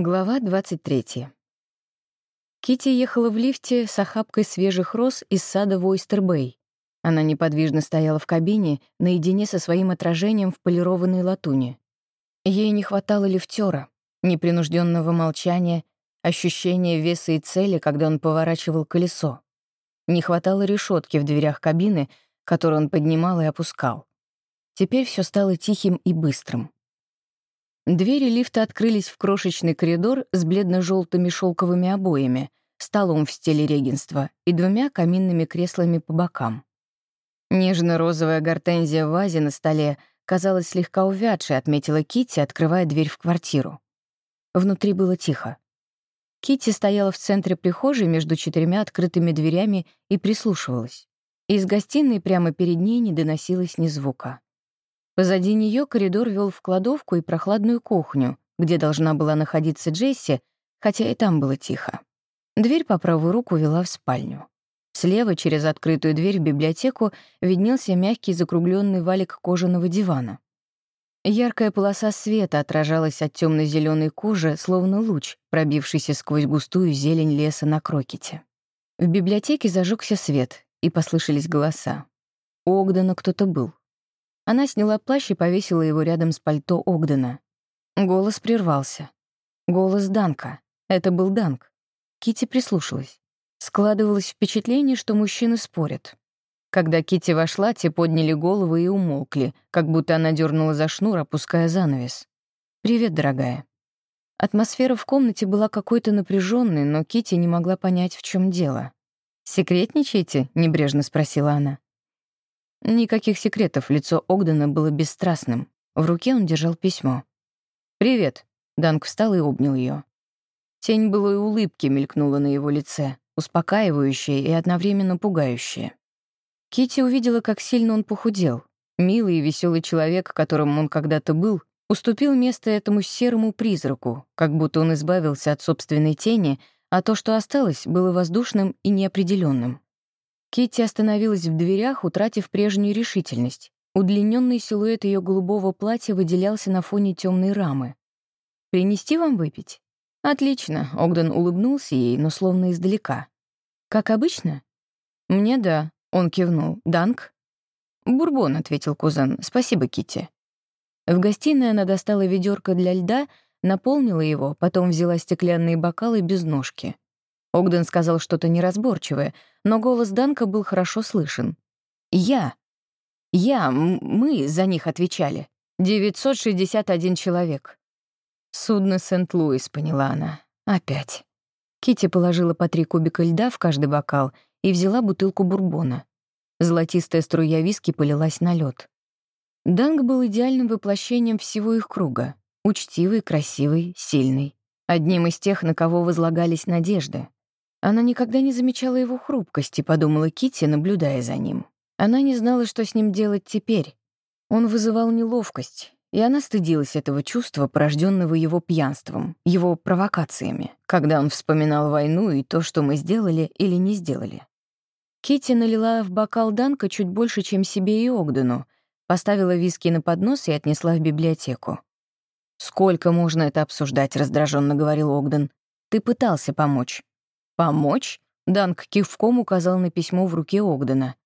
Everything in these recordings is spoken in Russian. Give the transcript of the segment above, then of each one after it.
Глава 23. Кити ехала в лифте с охапкой свежих роз из сада в Ойстербэй. Она неподвижно стояла в кабине, наедине со своим отражением в полированной латуни. Ей не хватало лифтера, непринужденного молчания, ощущения веса и цели, когда он поворачивал колесо. Не хватало решетки в дверях кабины, которую он поднимал и опускал. Теперь все стало тихим и быстрым. Двери лифта открылись в крошечный коридор с бледно-желтыми шелковыми обоями, столом в стиле регенства и двумя каминными креслами по бокам. Нежно-розовая гортензия в вазе на столе казалась слегка увядшей, отметила Китти, открывая дверь в квартиру. Внутри было тихо. Китти стояла в центре прихожей между четырьмя открытыми дверями и прислушивалась. Из гостиной прямо перед ней не доносилось ни звука. Позади нее коридор вел в кладовку и прохладную кухню, где должна была находиться Джесси, хотя и там было тихо. Дверь по правую руку вела в спальню. Слева, через открытую дверь в библиотеку, виднелся мягкий закругленный валик кожаного дивана. Яркая полоса света отражалась от темно зеленой кожи, словно луч, пробившийся сквозь густую зелень леса на крокете. В библиотеке зажегся свет, и послышались голоса. У Огдена кто-то был. Она сняла плащ и повесила его рядом с пальто Огдена. Голос прервался. Голос Данка. Это был Данк. Кити прислушалась. Складывалось впечатление, что мужчины спорят. Когда Кити вошла, те подняли головы и умолкли, как будто она дернула за шнур, опуская занавес. «Привет, дорогая». Атмосфера в комнате была какой-то напряженной, но Кити не могла понять, в чем дело. «Секретничаете?» — небрежно спросила она. Никаких секретов, лицо Огдена было бесстрастным. В руке он держал письмо. «Привет», — Данк встал и обнял ее. Тень былой улыбки мелькнула на его лице, успокаивающая и одновременно пугающая. Кити увидела, как сильно он похудел. Милый и веселый человек, которым он когда-то был, уступил место этому серому призраку, как будто он избавился от собственной тени, а то, что осталось, было воздушным и неопределенным. Китти остановилась в дверях, утратив прежнюю решительность. Удлиненный силуэт ее голубого платья выделялся на фоне темной рамы. «Принести вам выпить?» «Отлично», — Огден улыбнулся ей, но словно издалека. «Как обычно?» «Мне да», — он кивнул. «Данк?» «Бурбон», — ответил кузен. «Спасибо, Китти. В гостиной она достала ведерко для льда, наполнила его, потом взяла стеклянные бокалы без ножки. Огден сказал что-то неразборчивое, но голос Данка был хорошо слышен. «Я. Я. Мы за них отвечали. 961 человек». «Судно Сент-Луис», — поняла она. «Опять». Кити положила по три кубика льда в каждый бокал и взяла бутылку бурбона. Золотистая струя виски полилась на лед. Данг был идеальным воплощением всего их круга. Учтивый, красивый, сильный. Одним из тех, на кого возлагались надежды. Она никогда не замечала его хрупкости, подумала Кити, наблюдая за ним. Она не знала, что с ним делать теперь. Он вызывал неловкость, и она стыдилась этого чувства, порожденного его пьянством, его провокациями, когда он вспоминал войну и то, что мы сделали или не сделали. Кити налила в бокал Данка чуть больше, чем себе и Огдену, поставила виски на поднос и отнесла в библиотеку. «Сколько можно это обсуждать?» — раздраженно говорил Огден. «Ты пытался помочь. «Помочь?» — Данк кивком указал на письмо в руке Огдена.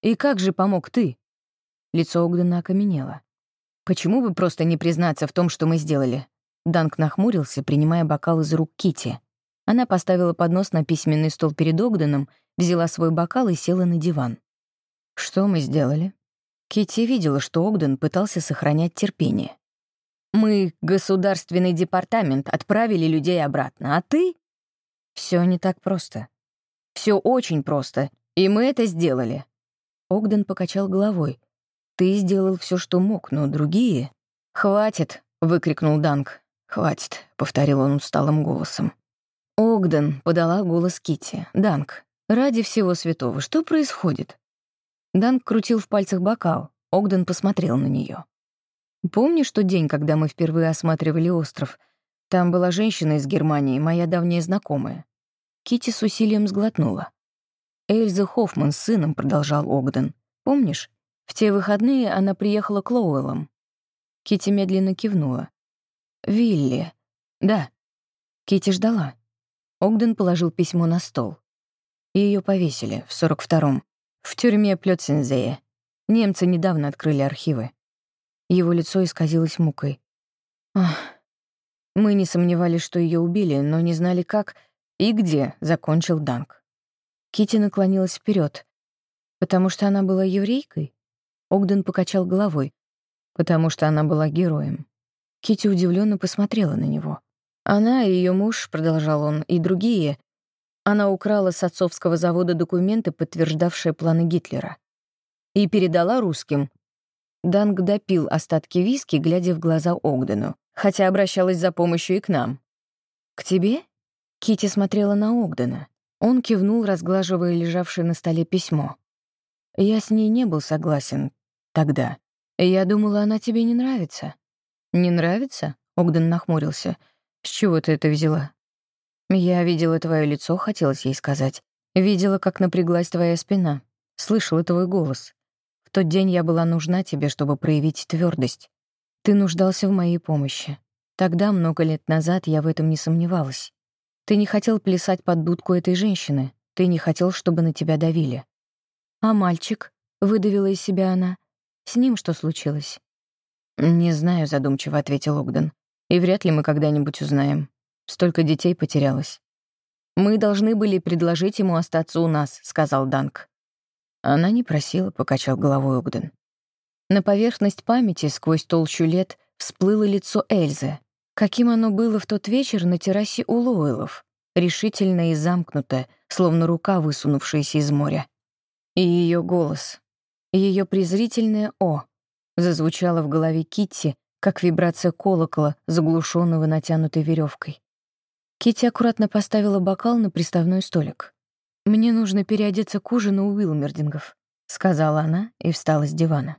«И как же помог ты?» Лицо Огдена окаменело. «Почему бы просто не признаться в том, что мы сделали?» Данк нахмурился, принимая бокал из рук Кити. Она поставила поднос на письменный стол перед Огденом, взяла свой бокал и села на диван. «Что мы сделали?» Кити видела, что Огден пытался сохранять терпение. «Мы, государственный департамент, отправили людей обратно, а ты все не так просто. Все очень просто, и мы это сделали. Огден покачал головой. Ты сделал все, что мог, но другие... Хватит, выкрикнул Данк. Хватит, повторил он усталым голосом. Огден подала голос Кити. Данк, ради всего святого, что происходит? Данк крутил в пальцах бокал. Огден посмотрел на нее. Помнишь тот день, когда мы впервые осматривали остров? Там была женщина из Германии, моя давняя знакомая. Кити с усилием сглотнула. Эльза Хоффман с сыном, продолжал Огден. Помнишь? В те выходные она приехала к Лоуэллам. Кити медленно кивнула. Вилли. Да. Кити ждала. Огден положил письмо на стол. Ее повесили в 42-м, в тюрьме Плёцензее. Немцы недавно открыли архивы. Его лицо исказилось мукой. Ах, мы не сомневались, что ее убили, но не знали как и где закончил Данк. Кити наклонилась вперед, потому что она была еврейкой. Огден покачал головой, потому что она была героем. Кити удивленно посмотрела на него. Она и ее муж, продолжал он, и другие. Она украла с отцовского завода документы, подтверждавшие планы Гитлера. И передала русским. Данг допил остатки виски, глядя в глаза Огдену, хотя обращалась за помощью и к нам. «К тебе?» Кити смотрела на Огдена. Он кивнул, разглаживая лежавшее на столе письмо. «Я с ней не был согласен тогда. Я думала, она тебе не нравится». «Не нравится?» — Огден нахмурился. «С чего ты это взяла?» «Я видела твое лицо», — хотелось ей сказать. «Видела, как напряглась твоя спина. Слышала твой голос. В тот день я была нужна тебе, чтобы проявить твердость. Ты нуждался в моей помощи. Тогда, много лет назад, я в этом не сомневалась. Ты не хотел плясать под дудку этой женщины. Ты не хотел, чтобы на тебя давили. А мальчик? Выдавила из себя она. С ним что случилось? «Не знаю», — задумчиво ответил Огден. «И вряд ли мы когда-нибудь узнаем. Столько детей потерялось». «Мы должны были предложить ему остаться у нас», — сказал Данк. Она не просила, — покачал головой Огден. На поверхность памяти сквозь толщу лет всплыло лицо Эльзы. Каким оно было в тот вечер на террасе у Лоуэллов, решительно и замкнутое, словно рука, высунувшаяся из моря. И ее голос, ее презрительное «О», зазвучало в голове Китти, как вибрация колокола, заглушенного натянутой веревкой. Китти аккуратно поставила бокал на приставной столик. «Мне нужно переодеться к ужину у Уилмердингов», — сказала она и встала с дивана.